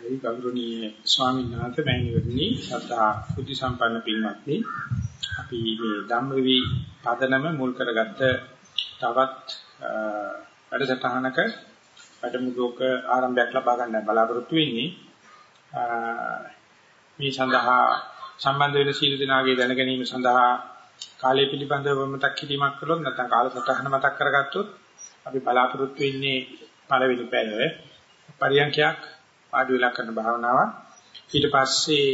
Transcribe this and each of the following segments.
ඒ ගෞරවනීය ස්වාමීන් වහන්සේ මෑණිවරණි සදා බුද්ධ සම්පන්න පින්වත්නි. අපි මේ ධම්මවි පදනම මුල් කරගත්ත තවත් වැඩසටහනක වැඩමුළුවක ආරම්භයක් ලබා ගන්න බලාපොරොත්තු වෙන්නේ. මේ සඳහා සම්බන්ධ වෙන සීල දිනාගේ දැන ගැනීම සඳහා කාලය පිළිබඳව මතක් කිරීමක් කළොත් නැත්නම් කාලසටහන මතක් කරගත්තොත් අපි බලාපොරොත්තු වෙන්නේ පළවෙනි පැය පරියන්ඛයක් ආඩු වෙලා කරන භාවනාවක්. ඊට පස්සේ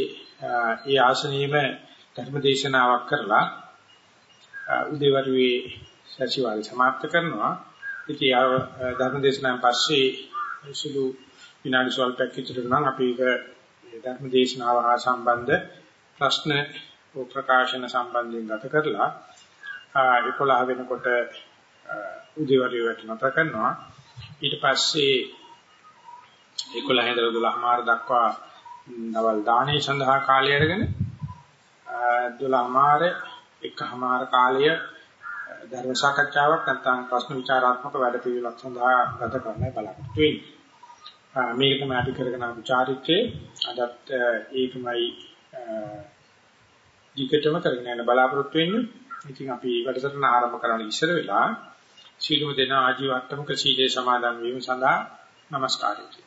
ඒ ආසනීයම ධර්මදේශනාවක් කරලා උදේවරුේ සතිವಾರ සමාප්ත කරනවා. ඉතින් ආ ධර්මදේශනාවෙන් පස්සේ සුළු විනාඩි සල්පයක් විතර නම් අපි ඒක ධර්මදේශනාව හා සම්බන්ධ ප්‍රශ්න ප්‍රකාශන සම්බන්ධයෙන් ගත කරලා 11 වෙනකොට උදේවරුේට නතර කරනවා ඊට පස්සේ 11 ඉඳලා 12 මාර දක්වා දවල් දානේ සඳහා කාලය අරගෙන 12 මාර එකමාර කාලය ධර්ම සාකච්ඡාවක් නැත්නම් ප්‍රශ්න විචාරාත්මක වැඩ පිළිවෙලක් සඳහා ගත කරන්නයි බලාපොරොත්තු වෙන්නේ. මේක තමයි අපි කරගෙන ආපු චාරිත්‍රයේ අදත් ඒකමයි ඊකටම කරගෙන යන බලාපොරොත්තු වෙන්නේ. ඉතින් අපි වැඩසටහන ආරම්භ කරන්න ඉස්සර වෙලා සීලමු දෙන ආජීවට්ටමක සීලේ සමාදන් වීම සඳහා নমස්කාරය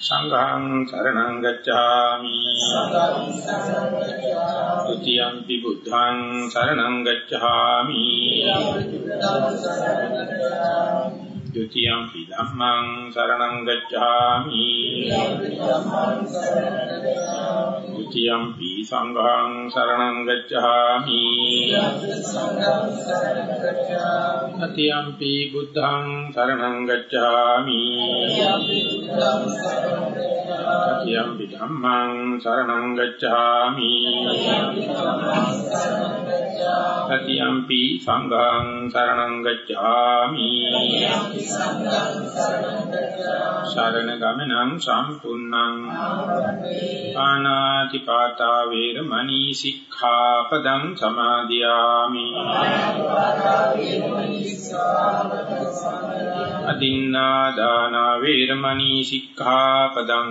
සංඝං සරණං ගච්ඡාමි. ත්‍ත්‍යම්පි බුද්ධං සරණං ගච්ඡාමි. द्वितीयं ධම්මං शरणं गच्छामि। द्वितीयं पि सङ्घं शरणं गच्छामि। तृतीयं पि बुद्धं शरणं गच्छामि। යම් ධම්මං සරණං ගච්ඡාමි. සතියම්පි සංඝං සරණං ගච්ඡාමි. සරණ ගමනං සම්පූර්ණං. ආනාති පාතා වේරමණී සික්ඛාපදං සමාදියාමි. අදින්නා දාන වේරමණී සික්ඛාපදං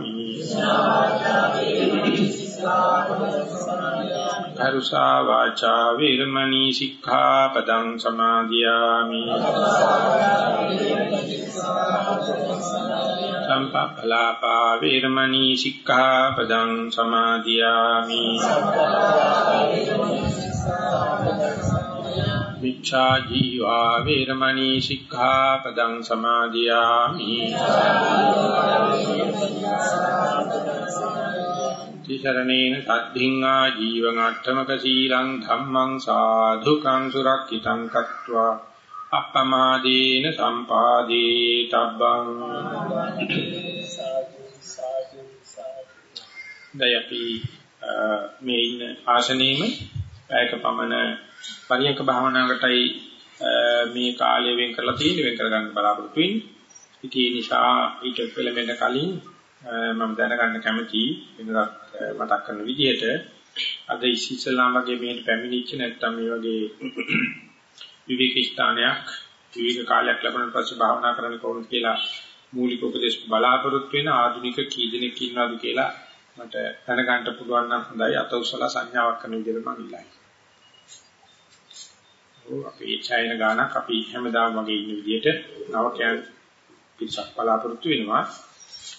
කරුසා වාචා වේරමණී සික්ඛාපදං සමාදියාමි। සම්පප්පලාපා වේරමණී සික්ඛාපදං සමාදියාමි। මිච්ඡා ජීවා වේරමණී සික්ඛාපදං සමාදියාමි. තිසරණේන සද්ධින්ආ ජීවං අට්ඨමක සීලං ධම්මං සාධුකං සුරක්ෂිතං කତ୍වා. අප්පමාදීන සම්පාදී තබ්බං. දයපි මේ ඉන්න ආසනීයම පැයක පමණ පරියක භාවනාවකටයි මේ කාලය වෙන් කරලා තියෙන්නේ වෙන් කරගන්න බලාපොරොත්තු වෙන්නේ. ඉතින් ඒ නිසා ඊට පෙළඹෙන කලින් මම දැනගන්න කැමතියි වෙනදත් මතක් කරන විදිහට අද ඉස්ලාම් වගේ මේකට පැමිණිච්ච නැත්නම් මේ වගේ විවේක ස්ථානයක් විවේක කාලයක් ලැබුණාට පස්සේ භාවනා කරන්න කොහොමද කියලා මූලික උපදේශ බලාපොරොත්තු වෙන ආධුනික කී දෙනෙක් ඉන්නවද කියලා මට දැනගන්න පුළුවන් නම් හොඳයි අත උසලා සංඥාවක් කරන විදිහට මම ඉල්ලයි. ඔව් අපි ඡායන ගානක් අපි හැමදාම වගේ ඉන්න විදිහට නවකයන් පිටසක් බලාපොරොත්තු වෙනවා.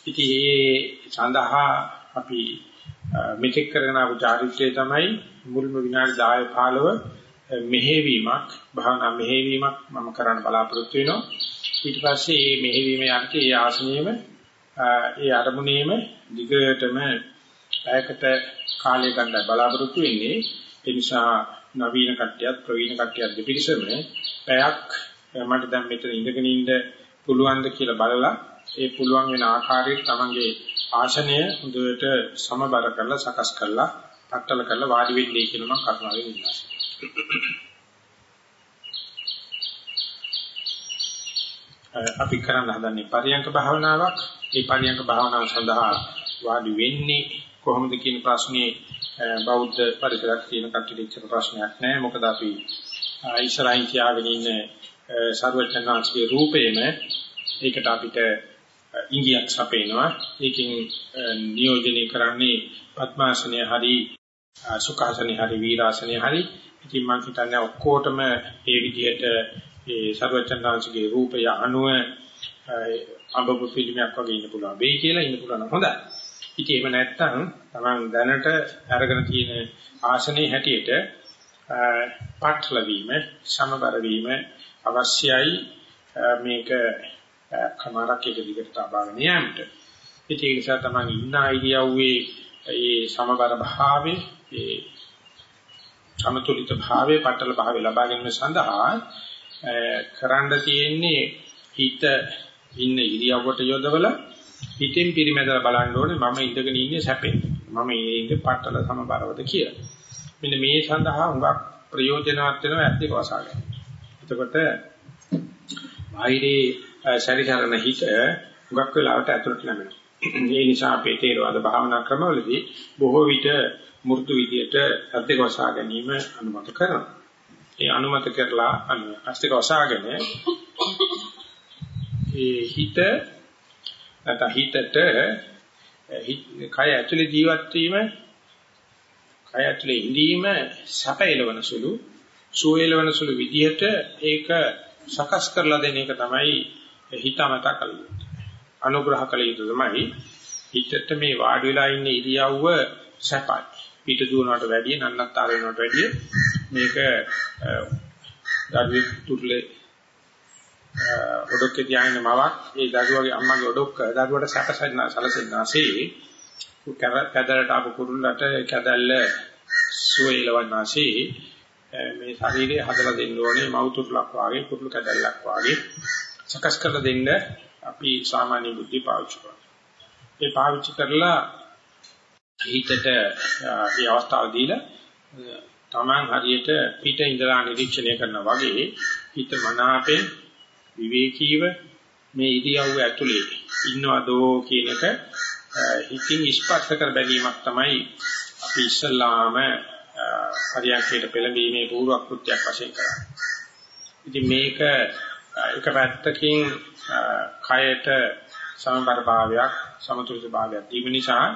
ඉතින් ඒ සඳහා අපි මෙතෙක් කරගෙන ආපු චාරිත්‍රය තමයි මුල්ම විනාඩි 10 15 මෙහෙවීමක් භාවනා මෙහෙවීමක් මම කරන්න බලාපොරොත්තු වෙනවා ඊට පස්සේ මේ මෙහෙවීම යන්නේ ඒ ආසනයේම ඒ අරමුණේම දිගටම පැයකට කාලය ගන්න බලාපොරොත්තු වෙන්නේ ඒ නිසා නවීන කට්ටියත් ප්‍රවීණ කට්ටියත් දෙපිරිසම පැයක් මට දැන් මෙතන ඉඳගෙන ඉන්න පුළුවන්ද කියලා බලලා ඒ පුළුවන් වෙන ආකාරයට තමන්ගේ ආසනය හොඳට සමබර කරලා සකස් කරලා පట్టල කරලා වාඩි වෙන්නේ කියලා මම කරුණාවෙන් ඉල්ලා අපි කරන්න හදන්නේ පරියංක භාවනාවක්. ඒ පරියංක භාවනාව සඳහා වාඩි වෙන්නේ කොහොමද කියන ප්‍රශ්නේ බෞද්ධ පරිසරයක් තියෙන කට්ටියට ඉච්ච ප්‍රශ්නයක් නෑ. මොකද අපි ඉස්සරහින් තියාගෙන ඉන්න සර්වඥාන්සේගේ රූපේම ඒකට අපිට ඉංගියක් සපේනවා. ඒකෙන් නියෝජනය කරන්නේ පద్මාසනය හරි සුඛාසනය හරි වීරාසනය හරි. ඉතින් මම හිතන්නේ ඔක්කොටම ඒ විදිහට ඒ සර්වඥාන්සේගේ රූපය අනුව අඹපු පිළිමයක් වගේ ඉන්න පුළුවන් වෙයි කියලා ඉන්න පුළුවන් හොඳයි. ඉතින් එහෙම නැත්නම් තමන් දැනට අරගෙන තියෙන ආසනයේ හැටියට පාටල වීම, සමබර වීම අවශ්‍යයි මේක කමාරක් එක දිගට තබාගෙන යන්නට. ඉතින් ඒ නිසා තමන් ඉන්න ඉරියව්වේ ඒ සමබර භාවයේ ඒ සමතුලිත භාවයේ පටල භාවයේ ලබා ගැනීම සඳහා කරන්න තියෙන්නේ හිත ඉන්න ඉරියව්වට යොදවලා හිතෙන් පිරිමැදලා බලන්න ඕනේ මම ඉඳගෙන ඉන්නේ සැපෙන් මම ඉන්නේ පටල සමබරවද කියලා. මෙන්න මේ සඳහා හුඟක් ප්‍රයෝජනවත් වෙනවා ඇත්තක වසාගෙන. එතකොට බාහිරේ ශරීරන හිත හුඟක් වෙලාවට ඇතුළට නැමෙනවා. ඒ නිසා අපේ තේරවාද භාවනා ක්‍රමවලදී බොහෝ විට මෘදු විදියට ඇත්තක වසා ගැනීම අනුමත කරනවා. ඒ අනුමත කරලා අස්තික වසාගෙන ඒ හිත නැත්නම් හිතට කය ඇතුලේ ජීවත් වීම කය ඇතුලේ ඉඳීම සැපයලවන සුළු සුවයලවන සුළු විදිහට ඒක සකස් කරලා දෙන එක තමයි හිතමත කළ යුතු. අනුග්‍රහ කළ යුතු තමයි හිතට මේ වාඩි වෙලා ඉන්න ඉරියව්ව සැපයි. පිට දුවනකට වැඩිය නන්නත්තර වෙනකට වැඩිය මේක දරුවෙක් තුරුලේ ඔඩොක්කේ තියාගෙන මවක් ඒ දරුවගේ අම්මගේ ඔඩොක්ක දරුවට සැකසෙන්න සැලසෙන්නාසේ කැදලට ආපු කුරුල්ලට කැදල්ල සුවේලවන්නාසේ මේ ශරීරය හදලා දෙන්න ඕනේ මවුතුරුලක් වාගේ කුරුළු කැදල්ලක් වාගේ. සකස් කරලා දෙන්න අපි සාමාන්‍ය බුද්ධි පාවිච්චි කරනවා. ඒ පාවිච්චි කරලා හිතට මේ අවස්ථාව දීලා Taman හරියට පිට ඉඳලා නිරීක්ෂණය කරනවා වගේ හිත මනාපෙන් විවේකීව මේ ඉරියව්ව ඇතුලේ ඉන්නවදෝ කියන එක හිතින් ස්පර්ශ කර බැලීමක් තමයි අපි ඉස්සල්ලාම පරියන්කේට පෙළඹීමේ පූර්ව කෘත්‍යයක් වශයෙන් කරන්නේ. ඉතින් මේක එක පැත්තකින් කයට සමබර භාවයක් සමතුලිත භාවයක් දීම නිසා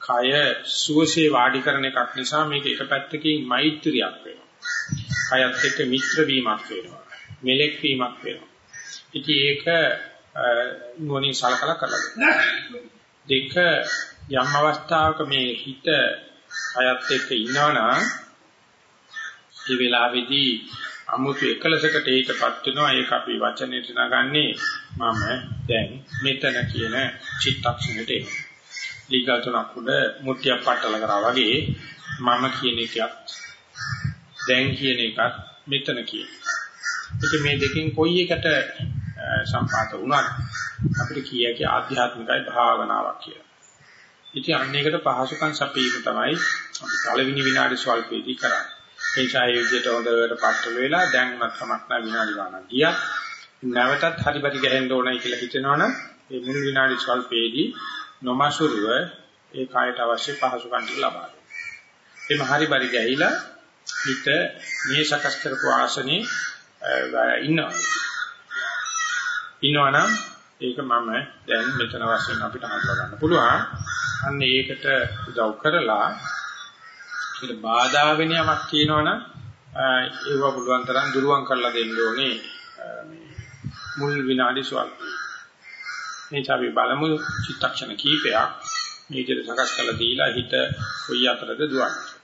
කය සුවසේ වාඩි කරන එකක් නිසා මේක එක පැත්තකින් මෛත්‍රියක් වෙනවා. කයත් එක්ක මිත්‍ර වීමක් වෙනවා. මෙලෙක් වීමක් වෙනවා. ඉතින් ඒක නුවණින් සලකලා කරලා දෙක යම් අවස්ථාවක මේ හිත අයත් එක්ක ඉන්නවනම් ඒ වෙලාවේදී අමුතු එකලසකට ඒකපත් වෙනවා. ඒක අපි වචනෙට නගන්නේ මම දැන් මෙතන කියන චිත්තක්ෂණයට එනවා. දීගල් තුනක් උඩ මුට්ටියක් පట్టල කරා වගේ මම කියන එකත් දැන් කියන එකත් මෙතන කියන. ඉතින් මේ දෙකෙන් කොයි එකට සම්පාත වුණත් අපිට කියකි ආධ්‍යාත්මිකයි භාවනාවක් කියලා. ඉතින් අන්න එකට පහසුකම් සපීම තමයි අපි පළවෙනි විනාඩි ස්වල්පේදී කරන්නේ. ඒ නිසා ඒ විදිහට හොඳට පట్టල වෙලා දැන් උනත් කමක් නැහැ විනාඩි ගානක් ගියා. නැවතත් හරිපරි ගහන්න ඕනයි කියලා හිතනවනම් මේ මුල් විනාඩි ස්වල්පේදී නොමසුරුව ඒ කායට අවශ්‍ය පහසුකම් ටික ලබා දෙනවා. එimhe හරි පරි ගහිලා හිත මේ සකස් කරපු ආසනේ ඉන්නවා. ඉන්නවනම් ඒක මම දැන් මෙතන වශයෙන් අපිට හඳුනා ගන්න පුළුවන්. අන්න ඒකට උදව් කරලා ඒකට බාධා වෙන යමක් කියනවනම් ඒව පුළුවන් තරම් දුරුවන් කරලා දෙන්න ඕනේ මුල් විනාඩි ස්වල්ප. එනිසා අපි බලමු චිත්තක්ෂණ කීපයක් මේ විදිහට සකස් කරලා දීලා හිත කොයි අතරද දුවන්නේ.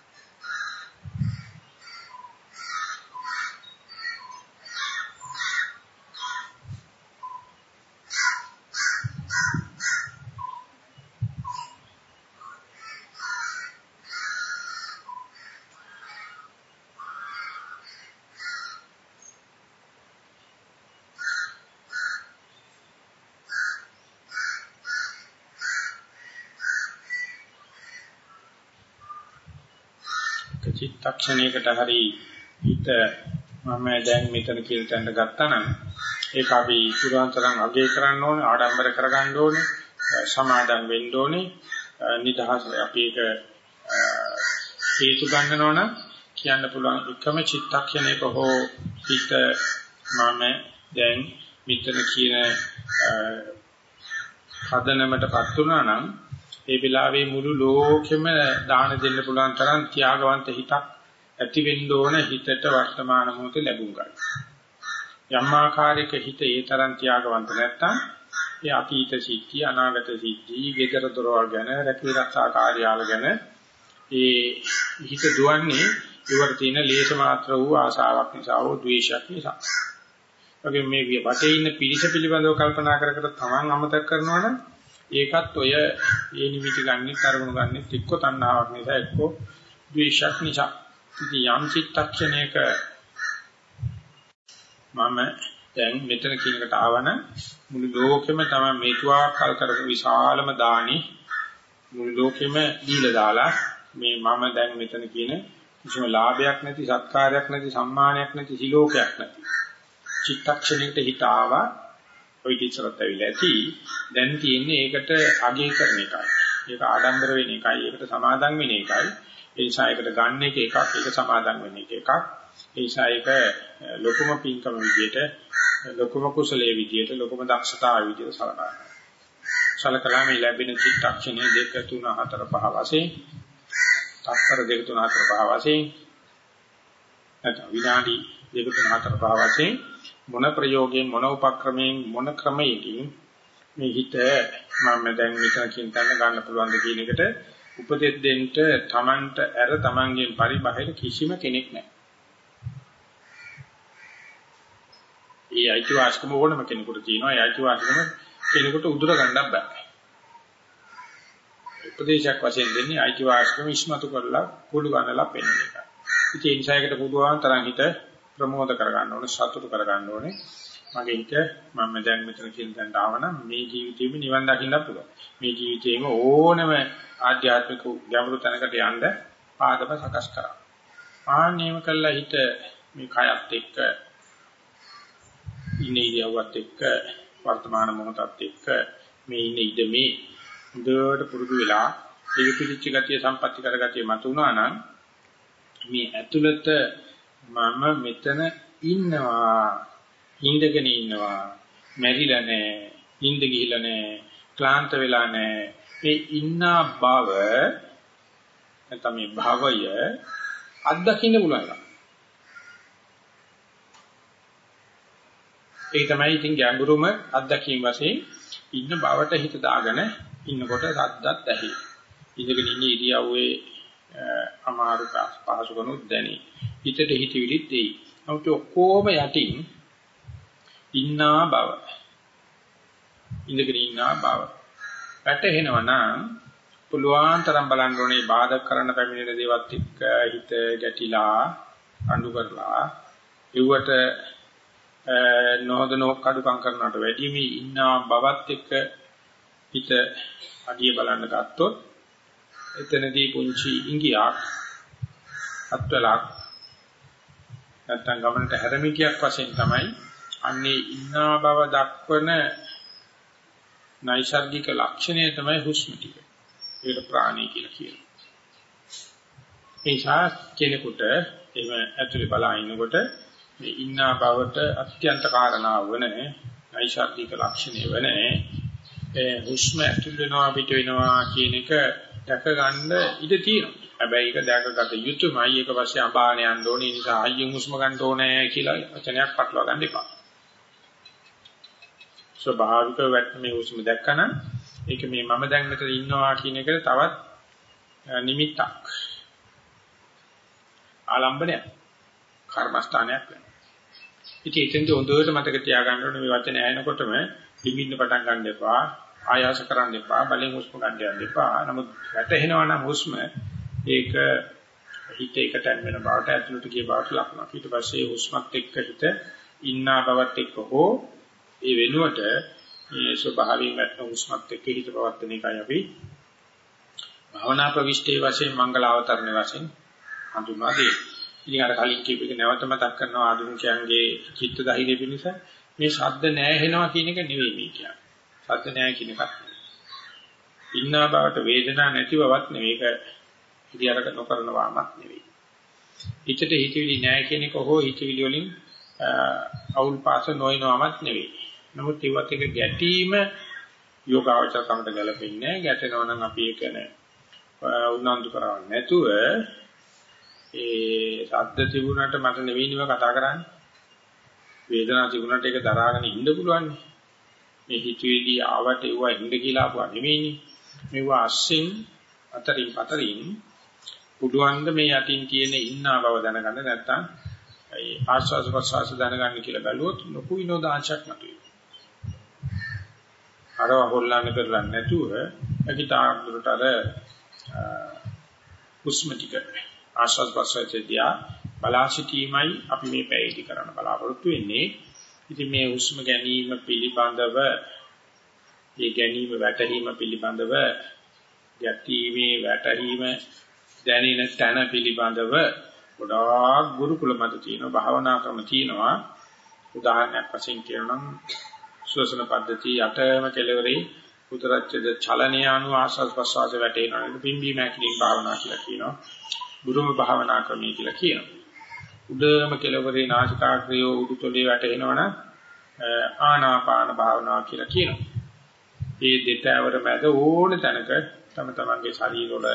චිත්තක්ෂණයකට හරි හිත මම දැන් මෙතන කියලා තැනට ගත්තා නම් ඒක අපි පුරාන්තරම් අගය කරන්න ඕනේ ආඩම්බර කරගන්න ඕනේ සමාදම් වෙන්න ඕනේ නිදහස අපි ඒක හේතු ගන්නනවනම් කියන්න පුළුවන් එකම චිත්තක්ෂණයක හෝ හිත මම දැන් මෙතන කියන හදනමටපත් වුණා නම් ඒ වෙලාවේ මුළු ලෝකෙම දාන දෙන්න පුළුවන් තරම් ත්‍යාගවන්ත හිතක් ඇති වෙන්න ඕන හිතට වර්තමාන මොහොතේ ලැබුම් ගන්න. යම් ආකාරයක හිත ඒ තරම් ත්‍යාගවන්ත නැත්තම් ඒ අතීත සිද්ධි අනාගත සිද්ධි ගෙදර දොරවල් ගැන රැකී රක්ෂා කාර්යාල ගැන ඒ හිත දුවන්නේ ඉවර තියෙන ලේස මාත්‍ර වූ ආශාවක් නිසා හෝ ද්වේෂයක් නිසා. වගේ මේ වටේ ඉන්න පිරිස පිළිබඳව කල්පනා කර කර තමන් අමතක කරනවනම් ඒකත් ඔය ඒ නිමිති ගන්නෙ කරගුණ ගන්නෙ එක්ක තණ්හාවක් නිසා එක්ක ද්වේෂයක් නිසා. ඉතින් යම් චිත්තක්ෂණයක මම දැන් මෙතන කියනකට ආවන මුළු ලෝකෙම තමයි මේතුවා කල් කරපු විශාලම දානි මුළු ලෝකෙම දීලා දාලා මේ මම දැන් මෙතන කියන කිසිම ලාභයක් නැති සත්කාරයක් නැති සම්මානයක් නැති සිලෝකයක් නැති චිත්තක්ෂණයකට හිත ආවා ඔය කිච්චරත් ඇවිල්ලා ඇති. දැන් තියෙන්නේ ඒකට අගය කරන එකයි. ඒක ආඩම්බර වෙන එකයි. ඒකට සමාදම් වෙන එකයි. ඒ නිසා ඒකට ගන්න එක එකක් ඒක සමාදම් වෙන එක එකක්. ඒ නිසා ඒක ලොකුම පින්කම විදියට ලොකුම කුසලයේ විදියට ලොකුම දක්ෂතාවය විදියට සලකනවා. සලකලා මේ ලැබෙන චිත්තක්ෂණය 2 3 4 5 වශයෙන් තත්තර 2 3 4 5 වශයෙන් නැත්නම් විනාඩි 2 3 4 5 වශයෙන් මොන ප්‍රයෝගයෙන් මොන උපක්‍රමයෙන් මොන ක්‍රමයකින් මේ හිත මම දැන් මෙතන කියන තැන ගන්න පුළුවන්ද කියන එකට උපදෙස් දෙන්න තමන්ට ඇර තමන්ගෙන් පරිබාහිර කිසිම කෙනෙක් නැහැ. ඒ අයිතිවාසිකම ඕනම කෙනෙකුට තියෙනවා. ඒ අයිතිවාසිකම කෙනෙකුට උදුර ගන්නත් බෑ. උපදේශයක් වශයෙන් දෙන්නේ අයිතිවාසිකම ඉස්මතු කරලා කුළු ගන්නලා පෙන්නන එක. ඉතින් ඒ නිසා ඒකට පුළුවන් තරම් හිත ප්‍රමෝද කරගන්න ඕනේ, සතුට කරගන්න ඕනේ. මගේ හිත මම දැන් මෙතන කියන තැනට ආවනම් මේ ජීවිතේම නිවන් දකින්න පුළුවන්. මේ ජීවිතේම ඕනම ආධ්‍යාත්මික ගැඹුරු තැනකට යන්න පාදම සකස් කරා. ආන්නේම කළා හිත මේ කයත් එක්ක ඉන්නේ ඉරියව්වත් එක්ක වර්තමාන මොහොතත් එක්ක මේ ඉන්නේ ඉඳමේ හොඳට පුරුදු වෙලා ඒක පිළිච්ච ගතිය සම්පatti කරගතිය මතුණා නම් මේ ඇතුළත මම මෙතන ඉන්නවා. ඉඳගෙන ඉන්නවා. මැරිලා නැහැ. ඉඳ ගිහිලා නැහැ. ක්ලාන්ත වෙලා නැහැ. මේ ඉන්නා බව නැත්නම් මේ භවය අත්දකින්න පුළුවන්. ඒක තමයි ඉතින් ගැඹුරුම අත්දැකීම් වශයෙන් ඉන්න බවට හිත දාගෙන ඉන්නකොට සද්දත් ඇහි. ඉඳගෙන ඉන්න ඉරියව්වේ අමාරු පහසුකනුත් දැනේ. හිතට හිතවිලිත් එයි. නමුත් ඔක්කොම යටින් ඉන්නා බව. ඉඳගෙන ඉන්නා බව. වැටහෙනවා නම් පුළුවන් තරම් බලන්න ඕනේ බාධා කරන්න පැමිණෙන දේවත් එක්ක හිත ගැටිලා අඬු කරලා ඉුවට නොහොදනෝ කඩුකම් කරනවට වැඩිය මේ ඉන්නා බවත් එක්ක හිත අඩිය බලන්න ගත්තොත් එතනදී පුංචි ඉංගියක් අත්වලක් නැත්තම් ගමනට හැරමිටියක් වශයෙන් තමයි අන්නේ ඉන්නා බව දක්වන නයිසර්ගික ලක්ෂණය තමයි හුස්ම ටික. ඒකට ප්‍රාණී කියලා කියනවා. ඒ නිසා කෙනෙකුට එහෙම ඇතුලේ බලා ඉන්නකොට මේ ඉන්නා බවට අත්‍යන්ත කාරණාව වන නයිසර්ගික ලක්ෂණය වන ඒ හුස්ම ඇතුල් වෙනවා පිට වෙනවා කියන එක දැක ගන්න ඉඩ තියෙනවා. හැබැයි ඒක දැකගත යුතුමයි. ඒක පස්සේ අඹාන යන්න ඕනේ. ඒ නිසා ආයෙත් හුස්ම ගන්න ඕනේ කියලා වචනයක් පටලවා ගන්න එපා. ස්වභාවිකව වැටෙන මේ හුස්ම දැක්කනම් ඒක මේ මම දැන් මෙතන ඉන්නවා කියන එක තවත් නිමිත්තක් ආලම්බනයක් කර්මස්ථානයක් වෙනවා. ඉතින් එතෙන්ද හොඳට මතක තියාගන්න ඕනේ මේ වචනේ ඇහෙනකොටම ලිමින්න පටන් ගන්න එපා. ආයාස කරන්න එපා. බලෙන් හුස්ම ගන්න යන්න එපා. නමුත් වැටෙනවා නම් හුස්ම ඒක හිත එකටන් වෙන බවට ඇතුළට ගිය බවට ලක්නවා. ඊට පස්සේ හුස්මත් එක්ක හිත ඉන්නා බවත් එක්ක හෝ ඒ වෙනුවට මේ ස්වභාවයෙන් වැටෙන හුස්මත් එක්ක හිත පවත්වන එකයි අපි භවනා ප්‍රවිෂ්ඨයේ වශයෙන් මංගල අවතරණ වශයෙන් හඳුන්වා දෙන්නේ. ඉතින් අර කලින් කියපු එක නැවත මතක් කරනවා ආධුනිකයන්ගේ චිත්ත ධෛර්යය පිණිස මේ ශබ්ද නැහැ කියන එක නෙවෙයි මේ කියන්නේ. ශබ්ද නැහැ කියන එකක්. ඉන්නා බවට වේදනා නැති බවක් නෙවෙයි. ඒක ඉදිරියට නොකරන වාමක් නෙවෙයි. හිතට හිතවිලි නැහැ කියන එක හෝ හිතවිලි වලින් අවුල් පාස නොයනවාමත් නෙවෙයි. නමුත් ඒවත් එක ගැටීම යෝගාවචරකමට ගැලපෙන්නේ ගැටෙනවා නම් අපි ඒක නේ උනන්දු කරවන්නේ නැතුව ඒ ශබ්ද තිබුණාට මට නෙවෙයි නව කතා කරන්නේ. වේදනාව තිබුණාට ඒක දරාගෙන ඉන්න පුළුවන්. මේ හිතවිලි ආවට ඒවා ඉන්න කියලා ආවා නෙවෙයිනේ. මේවා අස්සින් අතරින් පතරින් පුදුවන්ද මේ යටින් තියෙන ඉන්නා බව දැනගන්න නැත්තම් ඒ ආස්වාද ප්‍රසවාස දැනගන්න කියලා බැලුවොත් ලොකු විනෝදාංශයක් මතුවේ. අරව හොල්ලන්න කරලා නැතුව අකිතාන්දුරට අර හුස්ම ටික ආස්වාද ප්‍රසවාසයේදී බලා සිටීමයි අපි මේ පැයදී කරන්න බලාපොරොත්තු වෙන්නේ. ඉතින් මේ හුස්ම ගැනීම පිළිබඳව ඒ ගැනීම වැටහීම පිළිබඳව යැටීමේ වැටහීම දැනෙන තැන පිළිබඳව ගොඩාක් ගුරුකුල මත තියෙනවා භාවනා ක්‍රම තියෙනවා. උදාහරණයක් වශයෙන් කියනනම් ශ්වසන පද්ධතිය යටම කෙලවරේ උතරච්ඡද චලනය අනුව ආස්වාද ප්‍රසවාස වැටෙනවා. පිම්බීම හැකිලින් භාවනා කියලා කියනවා. බුදුම භාවනා ක්‍රමය කියලා කියනවා. උඩම කෙලවරේ නාසිකාග්‍රය උඩුතොලේ වැටෙනවනම් ආනාපාන භාවනාව කියලා කියනවා ඒ දෙතවර මැද ඕන තැනක තම තමන්ගේ ශරීරවල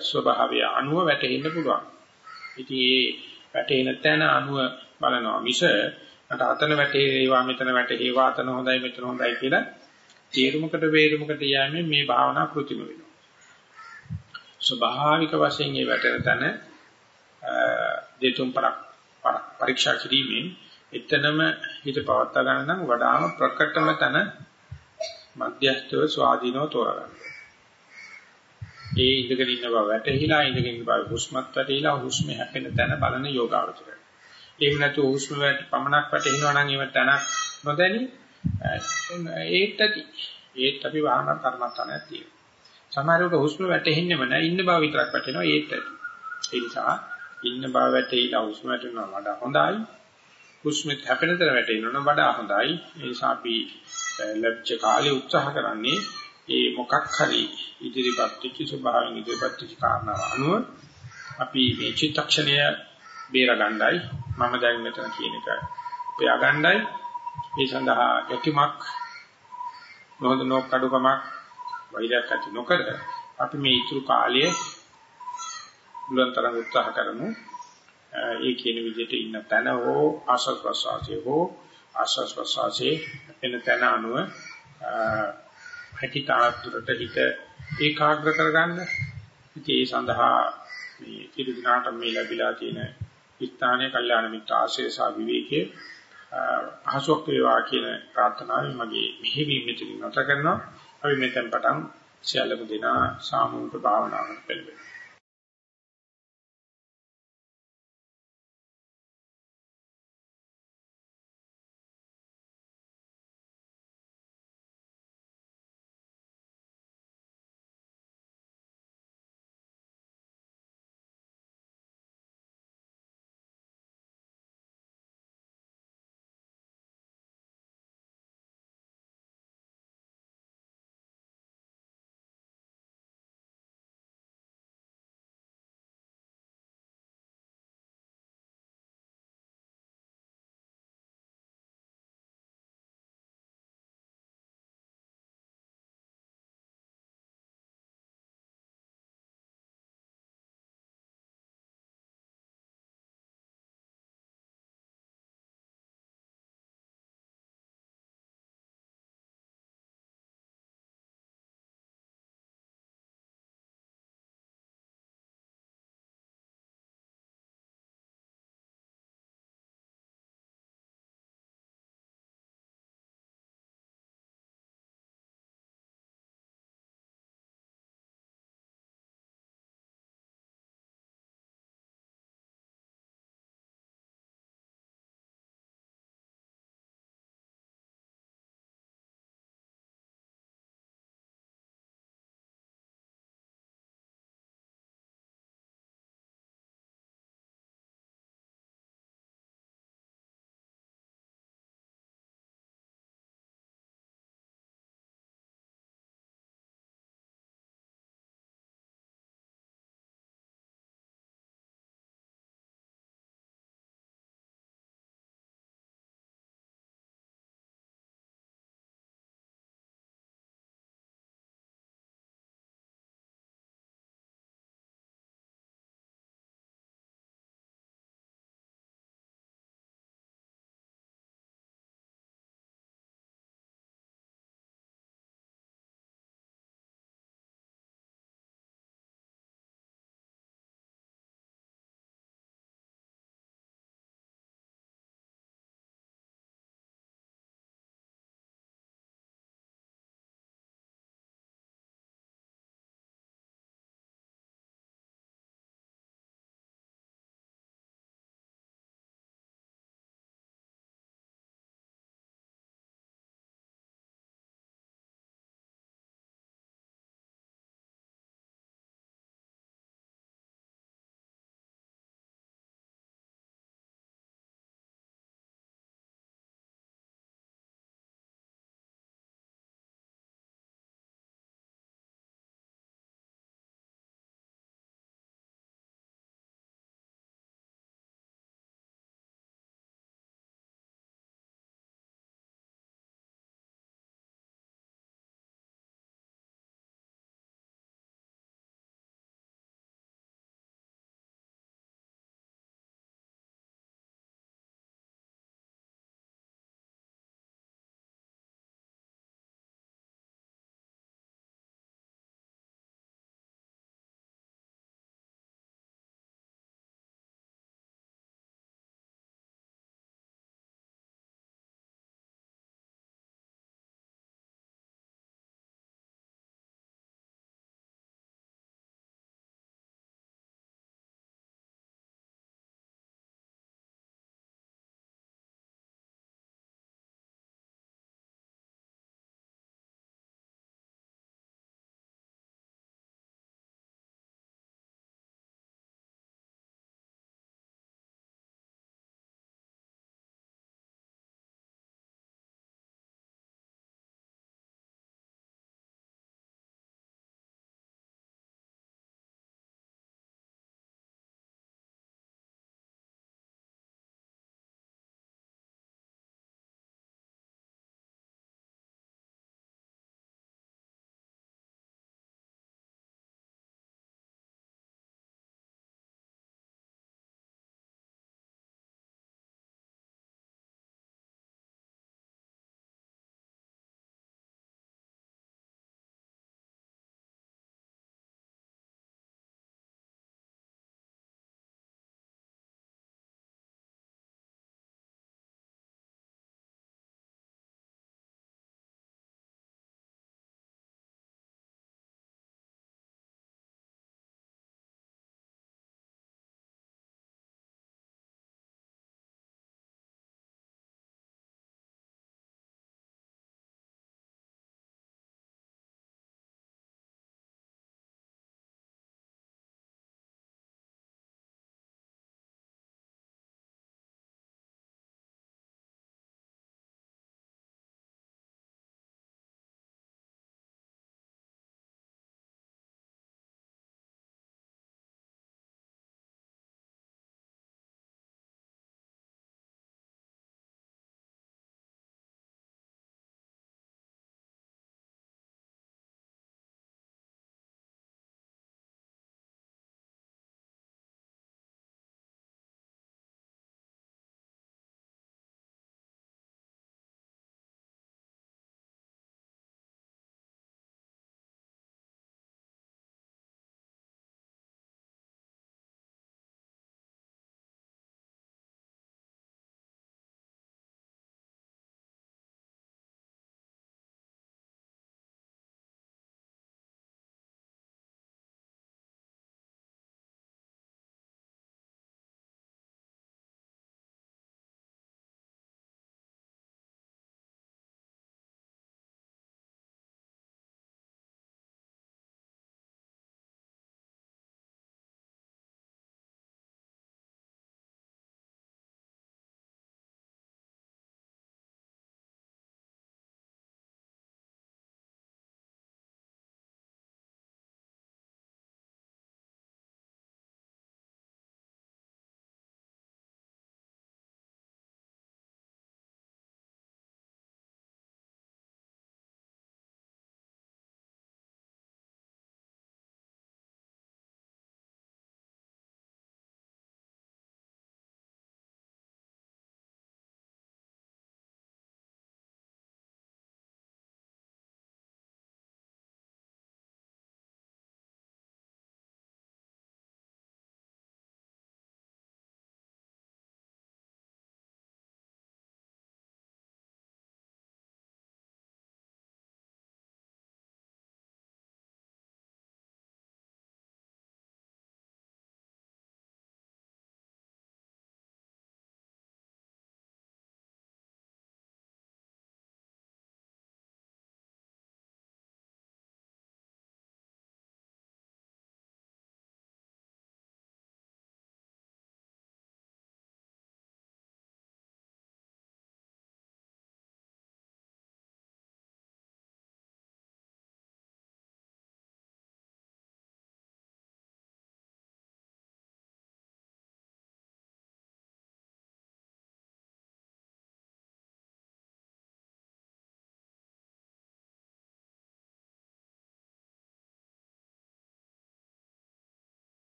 ස්වභාවය අනුව වැටෙන්න පුළුවන්. ඉතින් ඒ වැටෙන තැන අනුව බලනවා මිස මට අතන වැටේවා මෙතන වැටේවා අතන හොඳයි මෙතන හොඳයි කියලා තීරුමකට වේරුමකට යෑමෙන් මේ භාවනා කෘතිම වෙනවා. ස්වභාවික වශයෙන් මේ වැටෙන තැන දෙතුන් පරක් පරීක්ෂා කිරීමෙන් එතනම හිත පවත්වා ගන්න නම් වඩාම ප්‍රකටම තැන මධ්‍යස්ථව ස්වාධීනව තෝරගන්න. ඒ ඉඳගෙන ඉන්න බව වැටහිලා ඉඳගෙන ඉන්න බව හුස්මත් වැටහිලා හුස්ම හැපෙන තැන බලන යෝගාවචරය. එහෙම නැතු හුස්ම වැට පමණක් වැටෙනවා නම් ඒව තැනක් නොදැනි ඒත් ඇති. ඒත් අපි වාහන කර්මස්ථානයක් තියෙනවා. සමහරවිට හුස්ම වැටෙන්නේම නැහැ ඉන්න බව විතරක් වැටෙනවා ඒත් ඇති. ඒ නිසා ඉන්න බව වැටහිලා හුස්ම වැටෙනවා වඩා හොඳයි. හුස්ම හැපෙන තැන වැටෙනවා වඩා හොඳයි. ඒ නිසා අපි ලැබිච්ච කාලේ උත්සාහ කරන්නේ ඒ මොකක් හරි ඉදිරිපත් වෙච්ච ස්වභාවයෙන් ඉදිරිපත් වෙච්ච කාරණා අනුව අපි මේ චිත්තක්ෂණය බේරගන්නයි මම දැන් මෙතන කියන එක උපයාගන්නයි මේ සඳහා යටිමක් නොහොඳ නොකඩුකමක් වෛරයක් ඇති නොකර අපි මේ ඉතුරු කාලයේ බුලන්තරන් උත්සාහ කරමු ඒ කියන විදිහට ඉන්න තැන හෝ ආශස් ප්‍රසාසයේ හෝ ආශස් ප්‍රසාසයේ එන තැන අනුව හැකි තාක්ෂරට හිත ඒකාග්‍ර කරගන්න. ඉතින් ඒ සඳහා මේ කිරි දිනාට මේ ලැබිලා තියෙන ස්ථානයේ කල්යාණ මිත්‍ර ආශ්‍රය සහ විවේකයේ අහසොක් වේවා කියන ප්‍රාර්ථනාවෙන් මගේ මෙහෙවීම මෙතනින් නැත කරනවා. අපි මෙතෙන් පටන් සියලුම දෙනා සාමූහික භාවනාවකට පෙළඹෙනවා.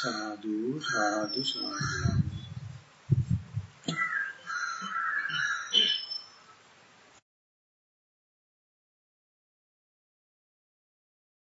සාදු සාදු සාදු.